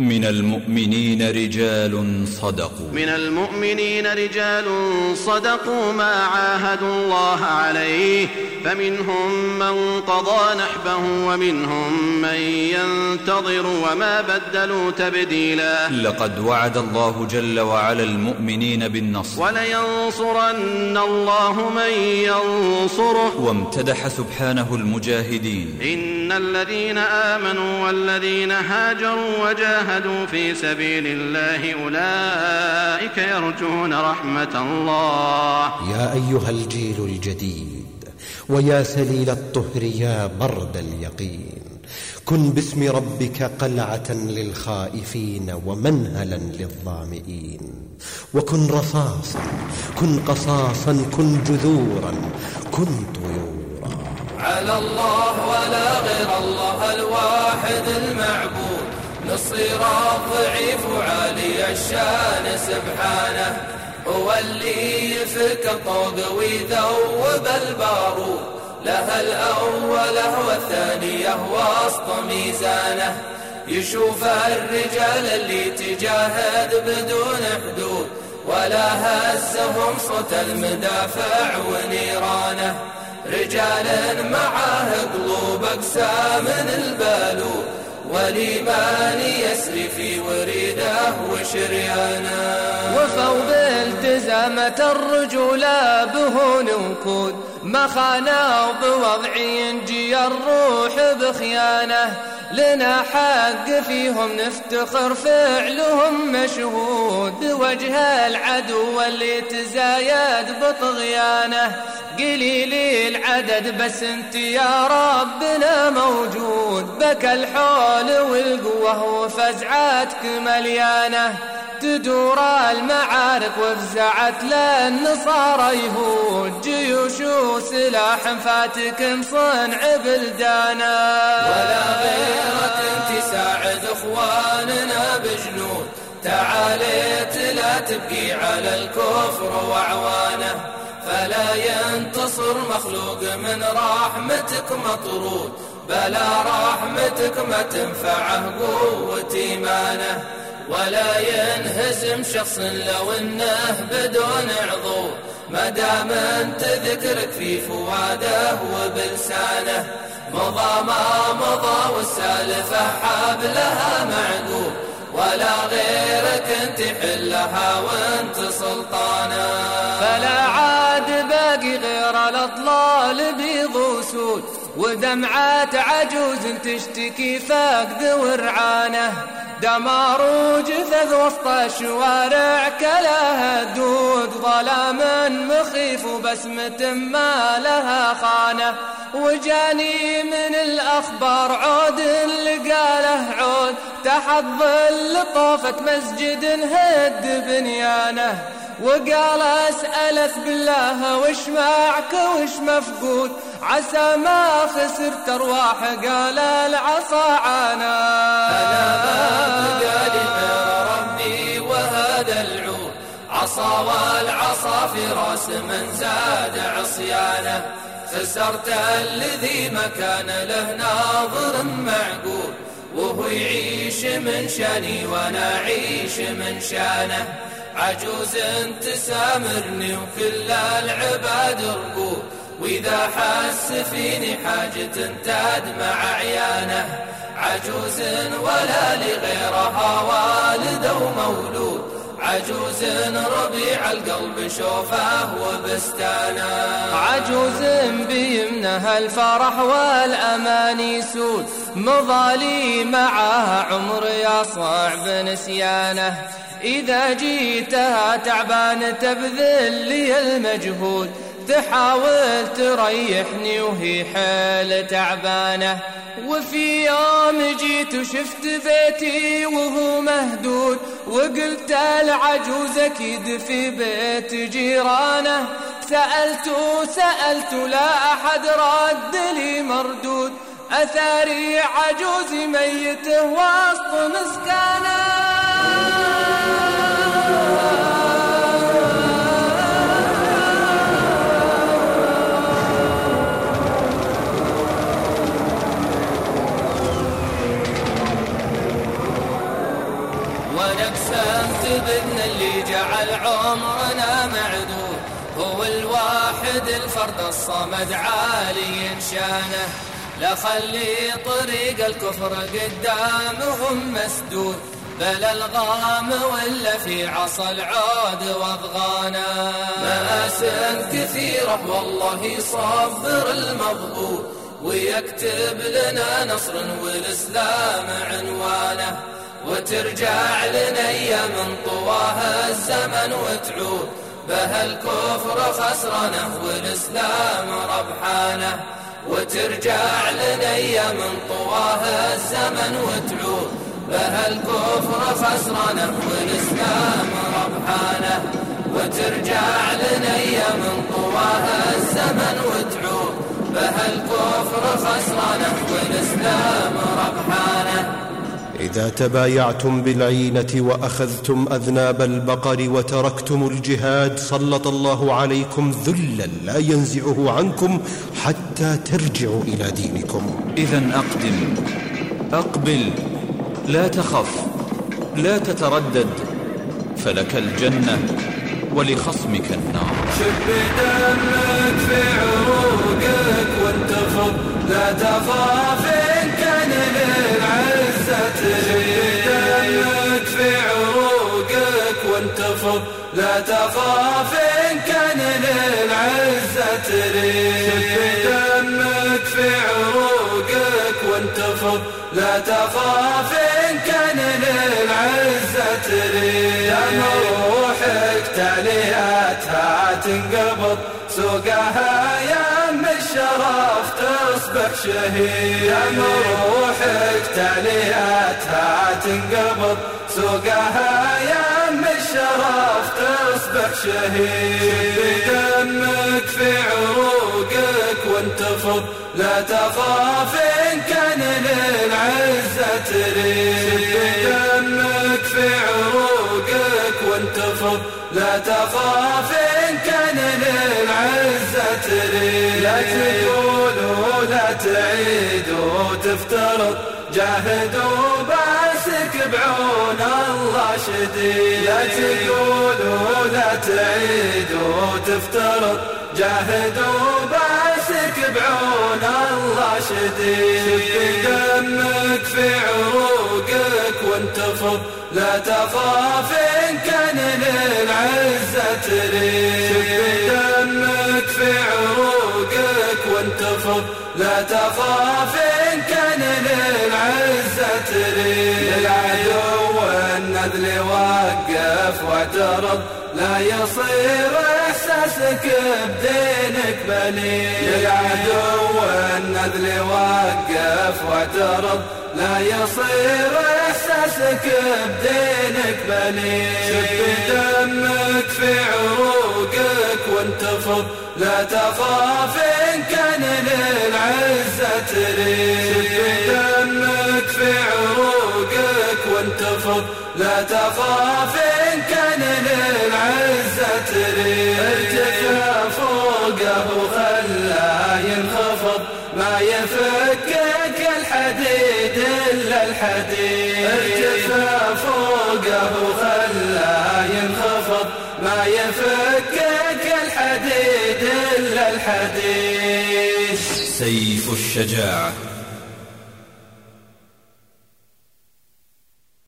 من المؤمنين رجال صدقوا. من المؤمنين رجال صدقوا ما عاهدوا الله عليه فمنهم من قضى نحبه ومنهم من ينتظر وما بدلوا تبديلا. لقد وعد الله جل وعلا المؤمنين بالنصر. ولينصرن الله من ينصره. وامتدح سبحانه المجاهدين. إن الذين آمنوا والذين هاجروا وجاهدوا في سبيل الله أولئك يرجون رحمة الله. يا أيها الجيل الجديد ويا سليل الطهر يا برد اليقين. كن باسم ربك قلعة للخائفين ومنهلا للظامئين. وكن رصاصا كن قصاصا كن جذورا كن طيورا. على الله ولا غير الله الواحد المعبود. نصير الضعيف وعالي الشان سبحانه. هو اللي يفك الطوق ويذوب البارود له الأولى والثانية وسط ميزانه. يشوف الرجال اللي تجاهد بدون حدود. ولا هزهم صوت المدافع ونيرانه. رجال معاه قلوب أقسى من والإيمان يسري في وريده وشريانه. وفوض التزامت الرجولة بهون وكود. ما خانوا بوضع ينجي الروح بخيانه. لنا حق فيهم نفتخر فعلهم مشهود بوجه العدو اللي تزايد بطغيانه. قليل العدد بس انت يا ربنا موجود. بك الحول والقوة وفزعتك مليانة. تدور المعارك وفزعت للنصارى يهود جيوش وسلاح فاتك صنع بلدانا ولا غيرك أنت ساعد إخواننا بجنود. تعاليت لا تبقي على الكفر وعوانه. فلا ينتصر مخلوق من رحمتك مطرود. بلا رحمتك ما تنفعه قوة إيمانه. ولا ينهزم شخص لو إنه بدون عضو. ما دام أنت ذكرك في فواده وبلسانه مضى ما مضى والسالفة حبلها معقول ولا غيرك أنت حلها وأنت سلطانه. فلا عاد باقي غير الأضلال بيض وسود. ودمعات عجوز تشتكي فقد ورعانه. دمار وجثث وسط الشوارع كلها دود ظلام مخيف وبسمة ما لها خانة. وجاني من الأخبار عود لقاله عود. تحت ظل طوفة مسجد هد بنيانه. وقال اسألت بالله وش معك وش مفقود؟ عسى ما خسرت أرواح قال العصا عانا. أنا بقالي ربي وهذا العود. عصا والعصا في رأس من زاد عصيانه. خسرت الذي ما كان له ناظر معقول. وهو يعيش من شاني وأنا أعيش من شانه. عجوز تسامرني وكل العباد رقود وإذا حس فيني حاجة تدمع عيانه. عجوز ولا لغيرها والد ومولود عجوز ربيع القلب شوفه وبستانه. عجوز بيمنها الفرح والأمان يسود مضالي معها عمر يا صعب نسيانه. إذا جيتها تعبان تبذل لي المجهود تحاول تريحني وهي حيل تعبانة. وفي يوم جيت وشفت بيتي وهو وقلت العجوز أكيد في بيت جيرانه. سألت وسألت لا أحد رد لي مردود. أثاري عجوز ميته وسط مسكانه عمرنا معدود هو الواحد الفرد الصمد عالي شأنه. لا خلي طريق الكفر قدامهم مسدود بل الغام ولا في عصا العود واضغانا مآس كثيرة والله يصبر المضبوط ويكتب لنا نصر والإسلام عنوانه. وترجع لنا أيام طواها الزمن وتعود. بها الكفر خسرانه والإسلام ربحانه. وترجع لنا أيام طواها الزمن وتعود. بها الكفر خسرانه والإسلام ربحانه. وترجع لنا أيام طواها الزمن وتعود. بها الكفر خسرانه والإسلام ربحانه. إذا تبايعتم بالعينة وأخذتم أذناب البقر وتركتم الجهاد سلط الله عليكم ذلا لا ينزعه عنكم حتى ترجعوا إلى دينكم. إذا أقدم. أقبل. لا تخف. لا تتردد. فلك الجنة ولخصمك النار. شب دمك في عروقك وانتفض لا تخاف وانتفض لا تخاف إن كان للعزة تريد شب دمك في عروقك وانتفض لا تخاف إن كان للعزة تريد دم روحك تالياتها تنقبض. سوقها يا من الشرف تصبح شهيد. دم روحك تالياتها تنقبض. سوقها يا شهيد دمك في عروقك وانتفض لا تخاف إن كان للعزة تريد. دمك في عروقك وانتفض لا تخاف إن كان للعزة تريد. لا تقولوا لا تعيدوا تفترض جاهدوا باسك بعون الله شديد. لا تقولوا لا تعيدوا تفترض جاهدوا باسك بعون الله شديد. شب دمك في عروقك وانتفض لا تخاف إن كان للعزة تريد. شب دمك في عروقك وانتفض لا تخاف إن كان للعزة تريد للعدو النذل وقف واعترض. لا يصير إحساسك بدينك بليد للعدو النذل وقف واعترض. لا يصير إحساسك بدينك بليد شب دمك في عروقك وانتفض لا تخاف إن كان للعزة تريد شب دمك في عروقك وانتفض لا تخاف إن كان للعزة تريد ارتفع فوقه وخلاه ينخفض. ما إلا الحديد ارتفع فوقه وخلاه ينخفض. ما يفكك الحديد إلا الحديد سيف الشجاعة.